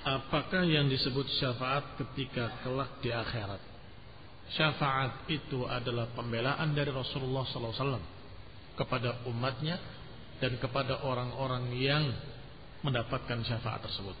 Apakah yang disebut syafaat ketika kelak di akhirat? Syafaat itu adalah pembelaan dari Rasulullah SAW kepada umatnya dan kepada orang-orang yang mendapatkan syafaat tersebut.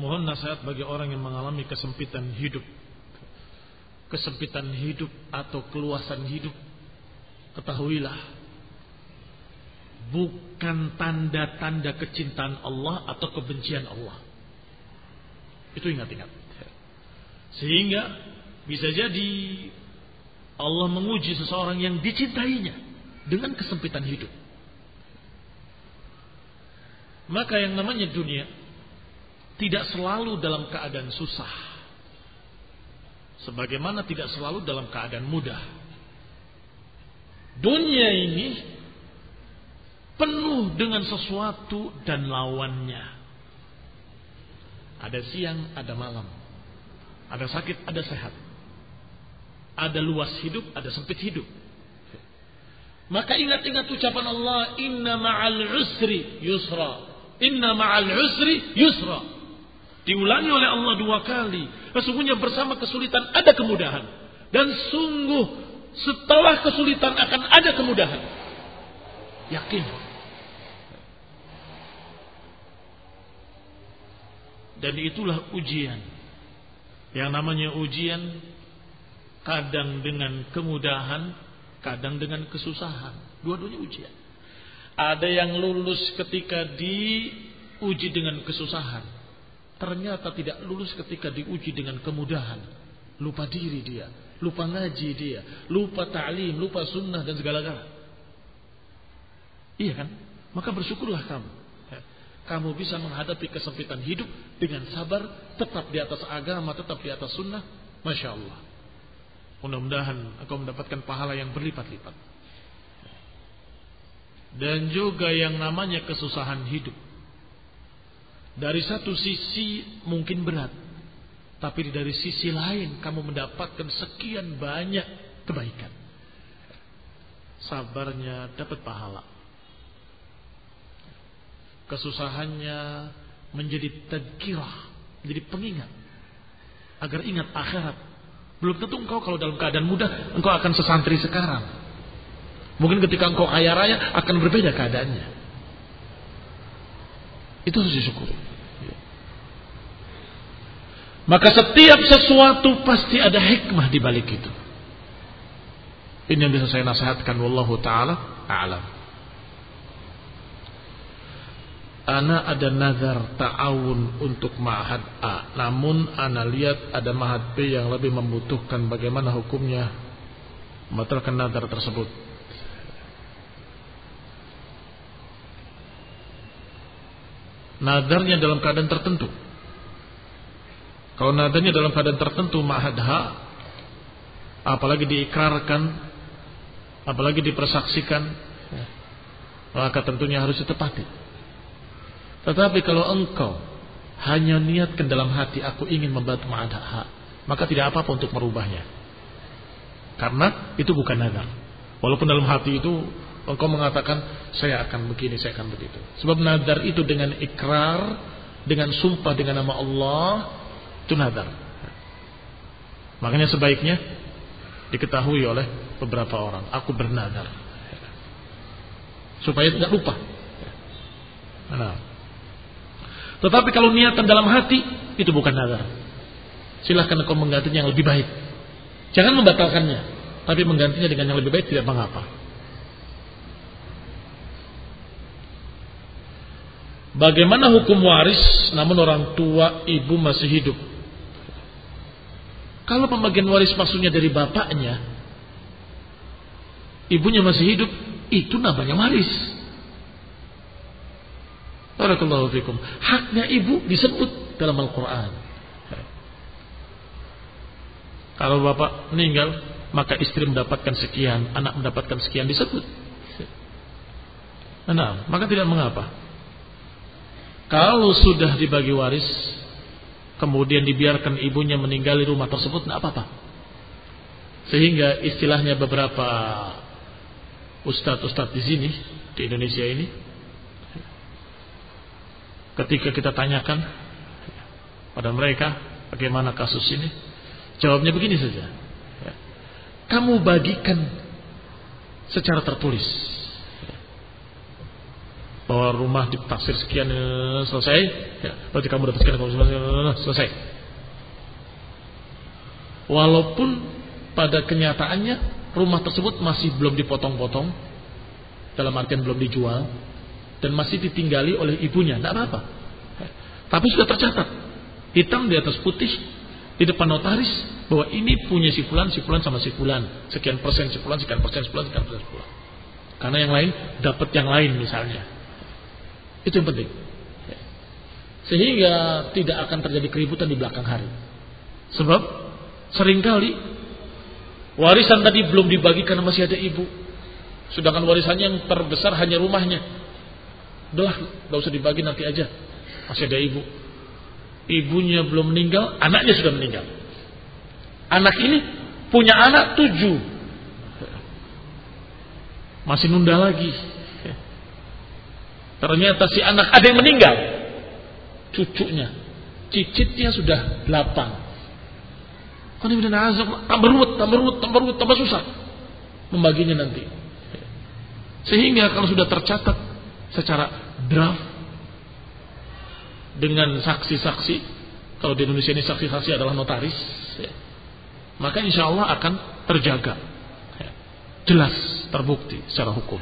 Mohon nasihat bagi orang yang mengalami kesempitan hidup. Kesempitan hidup atau keluasan hidup. Ketahuilah bukan tanda-tanda kecintaan Allah atau kebencian Allah. Itu ingat-ingat. Sehingga bisa jadi Allah menguji seseorang yang dicintainya dengan kesempitan hidup. Maka yang namanya dunia tidak selalu dalam keadaan susah. Sebagaimana tidak selalu dalam keadaan mudah. Dunia ini penuh dengan sesuatu dan lawannya. Ada siang, ada malam. Ada sakit, ada sehat. Ada luas hidup, ada sempit hidup. Maka ingat-ingat ucapan Allah, Inna ma'al usri yusra. Inna ma'al usri yusra. Diulangi oleh Allah dua kali. Sesungguhnya bersama kesulitan ada kemudahan. Dan sungguh setelah kesulitan akan ada kemudahan. Yakin. Dan itulah ujian. Yang namanya ujian kadang dengan kemudahan, kadang dengan kesusahan. Dua-duanya ujian. Ada yang lulus ketika diuji dengan kesusahan. Ternyata tidak lulus ketika diuji dengan kemudahan. Lupa diri dia, lupa ngaji dia, lupa ta'lim, lupa sunnah dan segala-galanya. Iya kan? Maka bersyukurlah kamu kamu bisa menghadapi kesempitan hidup dengan sabar, tetap di atas agama, tetap di atas sunnah, masya Allah. Mudah-mudahan engkau mendapatkan pahala yang berlipat-lipat. Dan juga yang namanya kesusahan hidup. Dari satu sisi mungkin berat, tapi dari sisi lain kamu mendapatkan sekian banyak kebaikan. Sabarnya dapat pahala kesusahannya menjadi tadkirah, menjadi pengingat agar ingat akhirat. Belum tentu engkau kalau dalam keadaan mudah engkau akan sesantri sekarang. Mungkin ketika engkau kaya raya akan berbeda keadaannya. Itu harus disyukuri. Maka setiap sesuatu pasti ada hikmah di balik itu. Ini yang bisa saya nasihatkan wallahu taala a'lam. Ana ada nazar ta'awun untuk ma'had A. Namun Ana lihat ada ma'had B yang lebih membutuhkan bagaimana hukumnya membatalkan nazar tersebut. Nadarnya dalam keadaan tertentu. Kalau nadarnya dalam keadaan tertentu ma'had H, apalagi diikrarkan, apalagi dipersaksikan, maka tentunya harus ditepati. Tetapi kalau engkau hanya niatkan dalam hati aku ingin membantu ma'adha maka tidak apa-apa untuk merubahnya. Karena itu bukan nazar. Walaupun dalam hati itu engkau mengatakan saya akan begini, saya akan begitu. Sebab nazar itu dengan ikrar, dengan sumpah dengan nama Allah, itu nazar. Makanya sebaiknya diketahui oleh beberapa orang. Aku bernazar. Supaya tidak lupa. Nah, tetapi kalau niatan dalam hati itu bukan nazar. Silahkan engkau menggantinya yang lebih baik. Jangan membatalkannya, tapi menggantinya dengan yang lebih baik tidak mengapa. Bagaimana hukum waris namun orang tua ibu masih hidup? Kalau pembagian waris maksudnya dari bapaknya, ibunya masih hidup, itu namanya waris. Barakallahu fikum. Haknya ibu disebut dalam Al-Quran. Kalau bapak meninggal, maka istri mendapatkan sekian, anak mendapatkan sekian disebut. Nah, maka tidak mengapa. Kalau sudah dibagi waris, kemudian dibiarkan ibunya meninggali rumah tersebut, tidak apa-apa. Sehingga istilahnya beberapa ustadz-ustadz di sini di Indonesia ini ketika kita tanyakan pada mereka bagaimana kasus ini? Jawabnya begini saja. Kamu bagikan secara tertulis. Bahwa rumah ditaksir sekian eh, selesai. Ya, berarti kamu dapat sekian eh, selesai. Walaupun pada kenyataannya rumah tersebut masih belum dipotong-potong dalam artian belum dijual dan masih ditinggali oleh ibunya tidak apa-apa tapi sudah tercatat hitam di atas putih di depan notaris bahwa ini punya si fulan, si fulan sama si fulan, sekian persen si fulan, sekian persen si fulan, sekian persen si fulan. Karena yang lain dapat yang lain misalnya. Itu yang penting. Sehingga tidak akan terjadi keributan di belakang hari. Sebab sering kali warisan tadi belum dibagi karena masih ada ibu. Sedangkan warisannya yang terbesar hanya rumahnya. Udah, gak usah dibagi nanti aja. Masih ada ibu ibunya belum meninggal, anaknya sudah meninggal. Anak ini punya anak tujuh. Masih nunda lagi. Ternyata si anak ada yang meninggal. Cucunya. Cicitnya sudah delapan. Tambah ruwet, tambah ruwet, tambah ruwet, tambah susah. Membaginya nanti. Sehingga kalau sudah tercatat secara draft dengan saksi-saksi, kalau di Indonesia ini saksi-saksi adalah notaris, ya, maka insya Allah akan terjaga, ya, jelas terbukti secara hukum.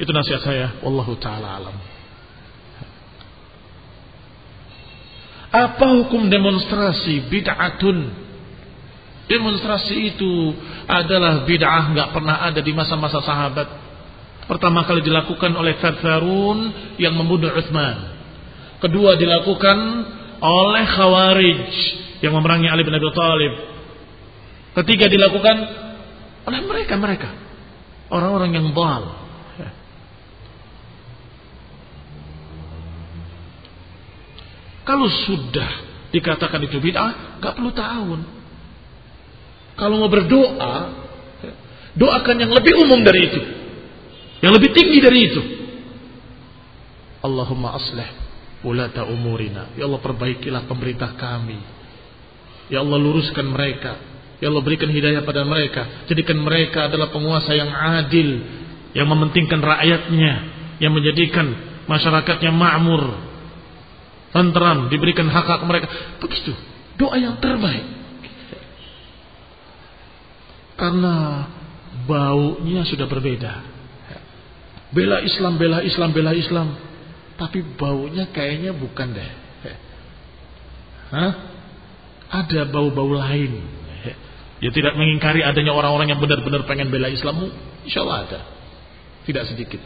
Itu nasihat saya, wallahu taala alam. Apa hukum demonstrasi bid'atun? Demonstrasi itu adalah bid'ah nggak pernah ada di masa-masa sahabat. Pertama kali dilakukan oleh Farfarun yang membunuh Uthman. Kedua dilakukan oleh Khawarij yang memerangi Ali bin Abi Thalib. Ketiga dilakukan oleh mereka-mereka. Orang-orang yang bal. Kalau sudah dikatakan itu bid'ah, gak perlu tahun. Kalau mau berdoa, doakan yang lebih umum dari itu. Yang lebih tinggi dari itu. Allahumma aslih ulata umurina. Ya Allah perbaikilah pemerintah kami. Ya Allah luruskan mereka. Ya Allah berikan hidayah pada mereka. Jadikan mereka adalah penguasa yang adil. Yang mementingkan rakyatnya. Yang menjadikan masyarakatnya makmur. Tentram. Diberikan hak-hak mereka. Begitu. Doa yang terbaik. Karena baunya sudah berbeda. Bela Islam, bela Islam, bela Islam tapi baunya kayaknya bukan deh. Hah? Ada bau-bau lain. Ya tidak mengingkari adanya orang-orang yang benar-benar pengen bela Islammu. Insya Allah ada. Tidak sedikit.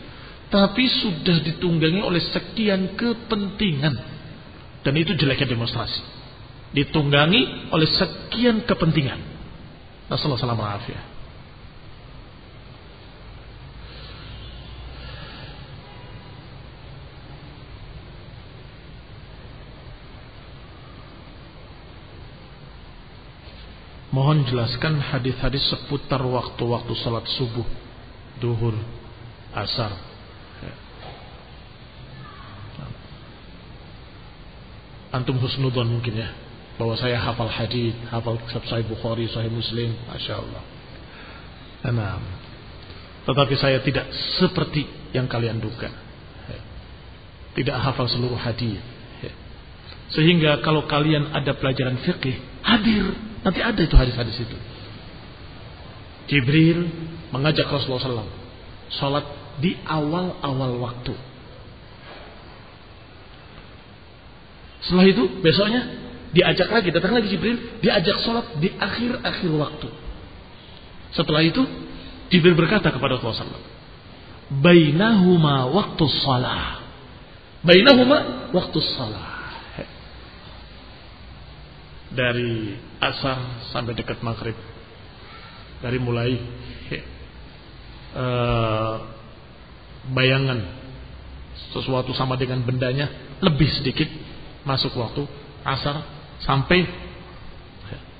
Tapi sudah ditunggangi oleh sekian kepentingan. Dan itu jeleknya demonstrasi. Ditunggangi oleh sekian kepentingan. Assalamualaikum warahmatullahi Mohon jelaskan hadis-hadis seputar waktu-waktu salat subuh, duhur, asar. Antum husnudon mungkin ya bahwa saya hafal hadis, hafal kitab Sahih Bukhari, Sahih Muslim, masya Allah. Enam. Tetapi saya tidak seperti yang kalian duga. Tidak hafal seluruh hadis. Sehingga kalau kalian ada pelajaran fikih, hadir Nanti ada itu hadis-hadis itu. Jibril mengajak Rasulullah SAW sholat di awal-awal waktu. Setelah itu besoknya diajak lagi, datang lagi Jibril, diajak sholat di akhir-akhir waktu. Setelah itu Jibril berkata kepada Rasulullah SAW, Bainahuma waktu sholat. Bainahuma waktu sholat dari asar sampai dekat maghrib dari mulai uh, bayangan sesuatu sama dengan bendanya lebih sedikit masuk waktu asar sampai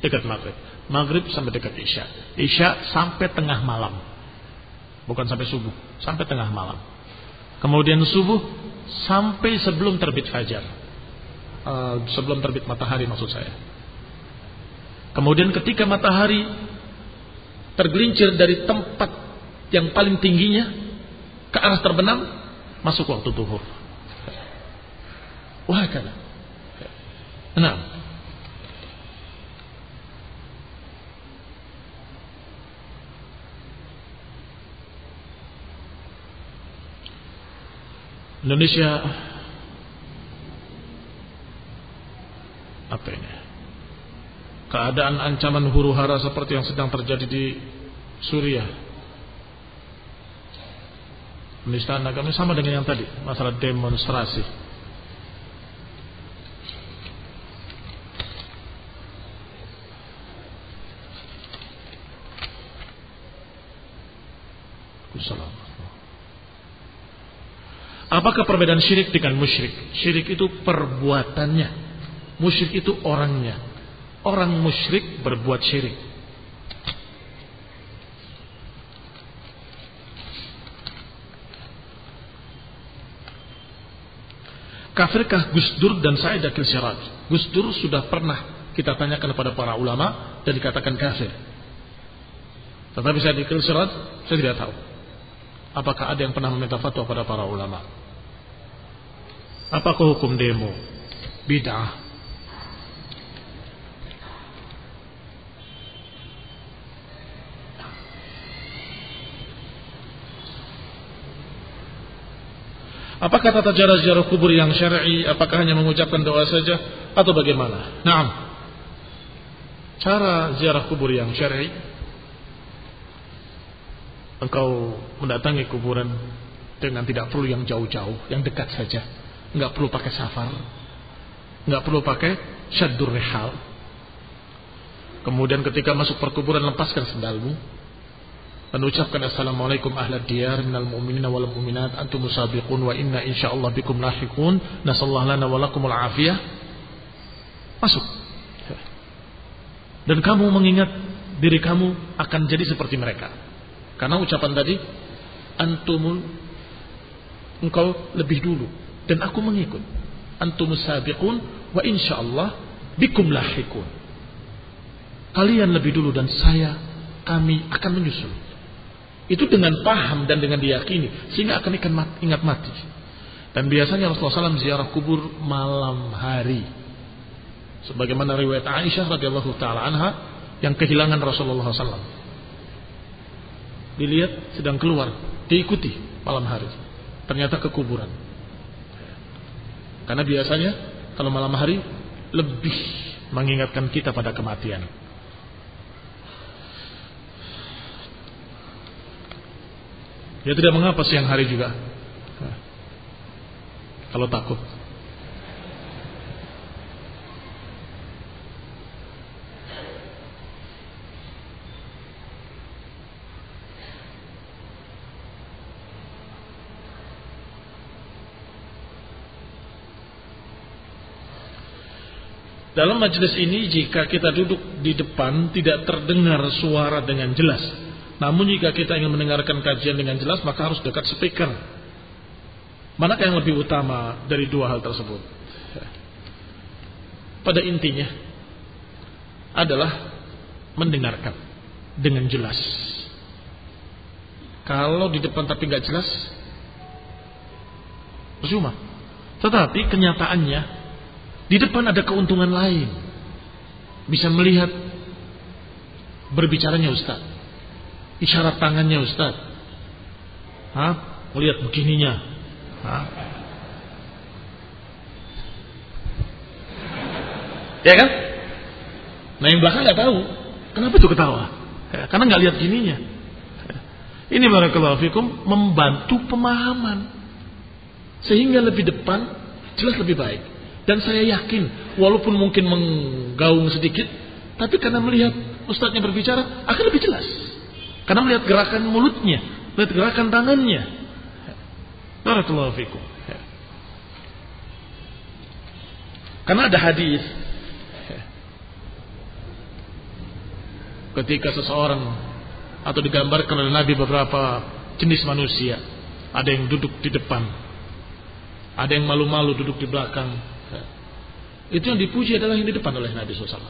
dekat maghrib maghrib sampai dekat isya isya sampai tengah malam Bukan sampai subuh, sampai tengah malam. Kemudian subuh sampai sebelum terbit fajar. Uh, sebelum terbit matahari maksud saya. Kemudian ketika matahari tergelincir dari tempat yang paling tingginya ke arah terbenam, masuk waktu duhur. Wah, Nah, Indonesia apa ini? Keadaan ancaman huru hara seperti yang sedang terjadi di Suriah. Penistaan agama sama dengan yang tadi, masalah demonstrasi. Apakah perbedaan syirik dengan musyrik? Syirik itu perbuatannya. Musyrik itu orangnya. Orang musyrik berbuat syirik. Kafirkah Gus Dur dan Said Akil Siraj? Gus Dur sudah pernah kita tanyakan kepada para ulama dan dikatakan kafir. Tetapi Said Akil Siraj saya tidak tahu. Apakah ada yang pernah meminta fatwa pada para ulama? Apakah hukum demo? Bid'ah. Apakah tata cara ziarah kubur yang syar'i apakah hanya mengucapkan doa saja atau bagaimana? Naam. Cara ziarah kubur yang syar'i engkau mendatangi kuburan dengan tidak perlu yang jauh-jauh, yang dekat saja nggak perlu pakai safar, nggak perlu pakai syaddur rihal. Kemudian ketika masuk perkuburan lepaskan sendalmu dan ucapkan assalamualaikum ahla diyar minal mu'minina wal mu'minat antum musabiqun wa inna insyaallah bikum lahiqun nasallahu lana wa lakumul afiyah. Masuk. Dan kamu mengingat diri kamu akan jadi seperti mereka. Karena ucapan tadi antumul engkau lebih dulu dan aku mengikut. Antum sabiqun wa insyaallah bikum lahikun. Kalian lebih dulu dan saya kami akan menyusul. Itu dengan paham dan dengan diyakini sehingga akan ingat mati. Dan biasanya Rasulullah SAW ziarah kubur malam hari. Sebagaimana riwayat Aisyah radhiyallahu taala anha yang kehilangan Rasulullah SAW. Dilihat sedang keluar, diikuti malam hari. Ternyata ke kuburan. Karena biasanya kalau malam hari lebih mengingatkan kita pada kematian. Ya tidak mengapa siang hari juga. Kalau takut. Dalam majelis ini jika kita duduk di depan tidak terdengar suara dengan jelas. Namun jika kita ingin mendengarkan kajian dengan jelas maka harus dekat speaker. Manakah yang lebih utama dari dua hal tersebut? Pada intinya adalah mendengarkan dengan jelas. Kalau di depan tapi nggak jelas, percuma. Tetapi kenyataannya di depan ada keuntungan lain. Bisa melihat berbicaranya Ustaz. Isyarat tangannya Ustaz. Hah? Melihat begininya. Hah? Ya kan? Nah yang belakang nggak tahu. Kenapa itu ketawa? Ya, karena nggak lihat gininya. Ini barakallahu fikum membantu pemahaman. Sehingga lebih depan jelas lebih baik. Dan saya yakin, walaupun mungkin menggaung sedikit, tapi karena melihat ustadznya berbicara akan lebih jelas. Karena melihat gerakan mulutnya, melihat gerakan tangannya. Barakallahu fikum. Karena ada hadis ketika seseorang atau digambarkan oleh Nabi beberapa jenis manusia. Ada yang duduk di depan, ada yang malu-malu duduk di belakang. Itu yang dipuji adalah yang di depan oleh Nabi SAW.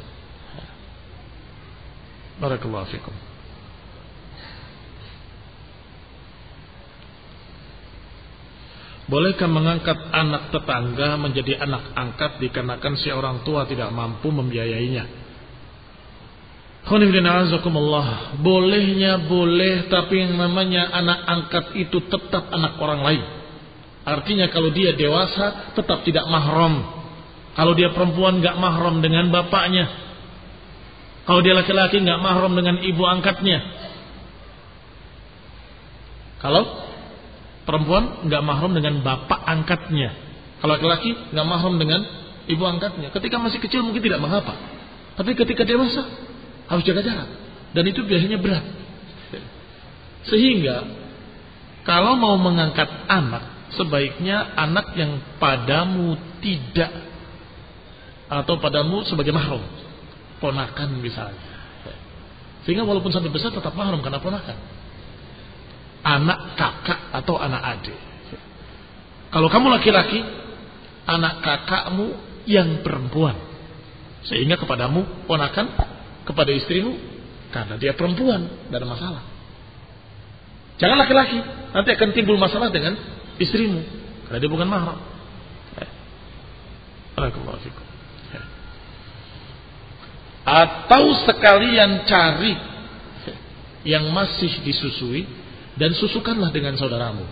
Barakallahu fikum. Bolehkah mengangkat anak tetangga menjadi anak angkat dikarenakan si orang tua tidak mampu membiayainya? Bolehnya boleh tapi yang namanya anak angkat itu tetap anak orang lain. Artinya kalau dia dewasa tetap tidak mahram. Kalau dia perempuan nggak mahram dengan bapaknya. Kalau dia laki-laki nggak mahram dengan ibu angkatnya. Kalau perempuan nggak mahram dengan bapak angkatnya. Kalau laki-laki nggak mahram dengan ibu angkatnya. Ketika masih kecil mungkin tidak mengapa. Tapi ketika dewasa harus jaga jarak. Dan itu biasanya berat. Sehingga kalau mau mengangkat anak sebaiknya anak yang padamu tidak atau padamu sebagai mahram ponakan misalnya sehingga walaupun sampai besar tetap mahram karena ponakan anak kakak atau anak adik kalau kamu laki-laki anak kakakmu yang perempuan sehingga kepadamu ponakan kepada istrimu karena dia perempuan tidak ada masalah jangan laki-laki nanti akan timbul masalah dengan istrimu karena dia bukan mahram. Ya. ya. Atau sekalian cari yang masih disusui dan susukanlah dengan saudaramu.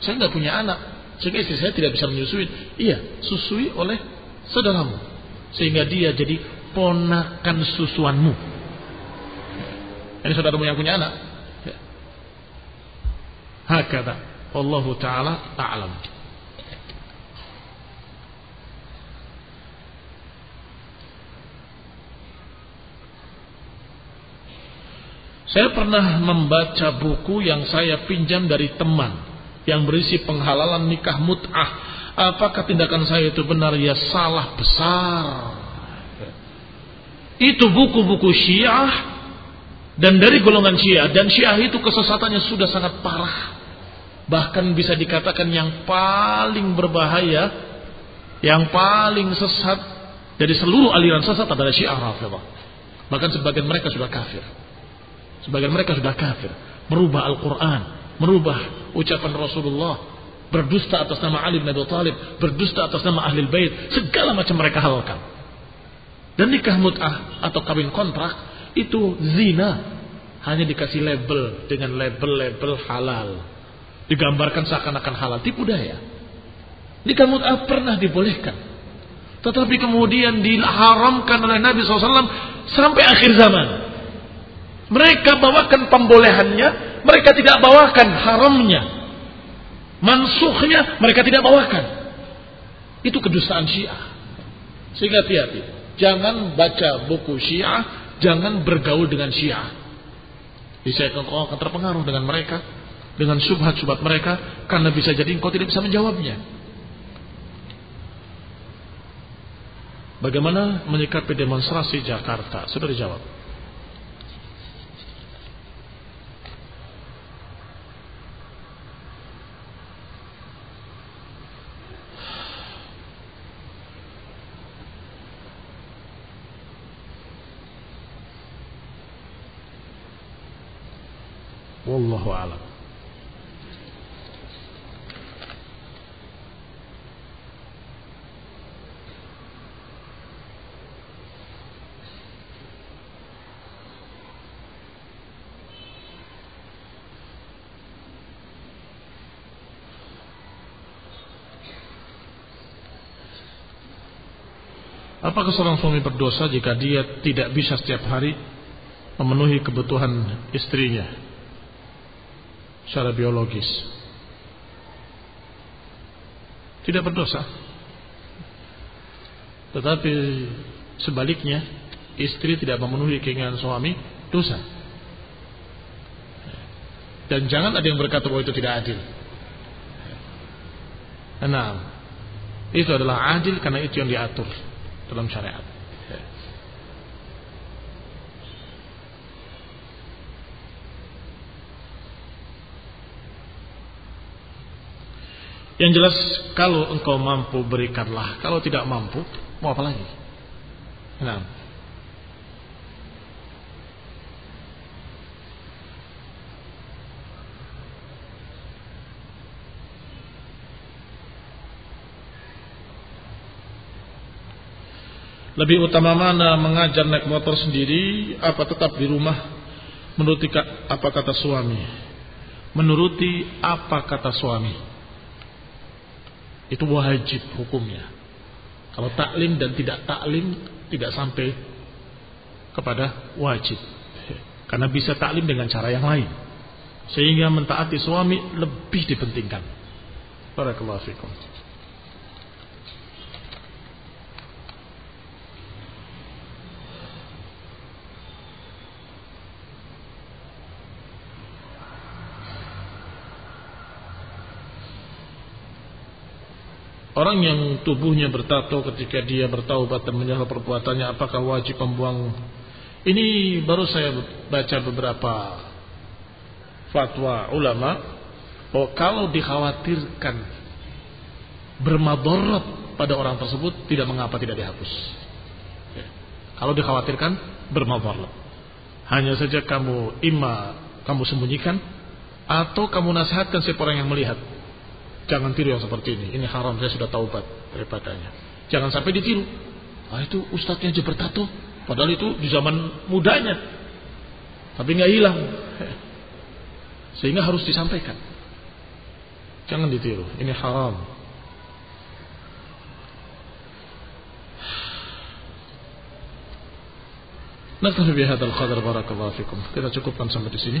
Saya nggak punya anak, sehingga istri saya tidak bisa menyusui. Iya, susui oleh saudaramu, sehingga dia jadi ponakan susuanmu. Ini saudaramu yang punya anak. Ya. Hakata. Allah taala a'lam. Saya pernah membaca buku yang saya pinjam dari teman yang berisi penghalalan nikah mut'ah. Apakah tindakan saya itu benar? Ya salah besar. Itu buku-buku Syiah dan dari golongan Syiah dan Syiah itu kesesatannya sudah sangat parah bahkan bisa dikatakan yang paling berbahaya, yang paling sesat dari seluruh aliran sesat adalah Syiah Rafidhah. Bahkan sebagian mereka sudah kafir. Sebagian mereka sudah kafir, merubah Al-Qur'an, merubah ucapan Rasulullah, berdusta atas nama Ali bin Abi Thalib, berdusta atas nama Ahli Bait, segala macam mereka halalkan. Dan nikah mut'ah atau kawin kontrak itu zina hanya dikasih label dengan label-label halal digambarkan seakan-akan halal tipu daya. Nikah mut'ah pernah dibolehkan. Tetapi kemudian diharamkan oleh Nabi SAW sampai akhir zaman. Mereka bawakan pembolehannya, mereka tidak bawakan haramnya. Mansuhnya mereka tidak bawakan. Itu kedustaan Syiah. Sehingga hati-hati. Jangan baca buku Syiah, jangan bergaul dengan Syiah. Bisa akan terpengaruh dengan mereka dengan subhat-subhat mereka karena bisa jadi engkau tidak bisa menjawabnya. Bagaimana menyikapi demonstrasi Jakarta? Sudah dijawab. Wallahu a'lam. Apakah seorang suami berdosa jika dia tidak bisa setiap hari memenuhi kebutuhan istrinya secara biologis? Tidak berdosa. Tetapi sebaliknya, istri tidak memenuhi keinginan suami, dosa. Dan jangan ada yang berkata bahwa itu tidak adil. Nah, itu adalah adil karena itu yang diatur dalam syariat. Yang jelas kalau engkau mampu berikanlah, kalau tidak mampu mau apa lagi? Nah. Lebih utama mana mengajar naik motor sendiri apa tetap di rumah menuruti apa kata suami? Menuruti apa kata suami? Itu wajib hukumnya. Kalau taklim dan tidak taklim tidak sampai kepada wajib. Karena bisa taklim dengan cara yang lain. Sehingga mentaati suami lebih dipentingkan. Barakallahu fikum. Orang yang tubuhnya bertato ketika dia bertaubat dan menyesal perbuatannya apakah wajib membuang ini baru saya baca beberapa fatwa ulama bahwa kalau dikhawatirkan bermadarat pada orang tersebut tidak mengapa tidak dihapus. Kalau dikhawatirkan bermadarat. Hanya saja kamu ima kamu sembunyikan atau kamu nasihatkan siapa orang yang melihat Jangan tiru yang seperti ini. Ini haram, saya sudah taubat daripadanya. Jangan sampai ditiru. Ah itu ustadznya aja bertato. Padahal itu di zaman mudanya. Tapi nggak hilang. Sehingga harus disampaikan. Jangan ditiru. Ini haram. Naktafi bihadal qadar barakallahu fikum. Kita cukupkan sampai di sini.